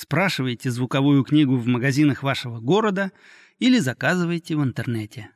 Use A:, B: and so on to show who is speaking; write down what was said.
A: Спрашивайте звуковую книгу в магазинах вашего города или заказывайте в интернете.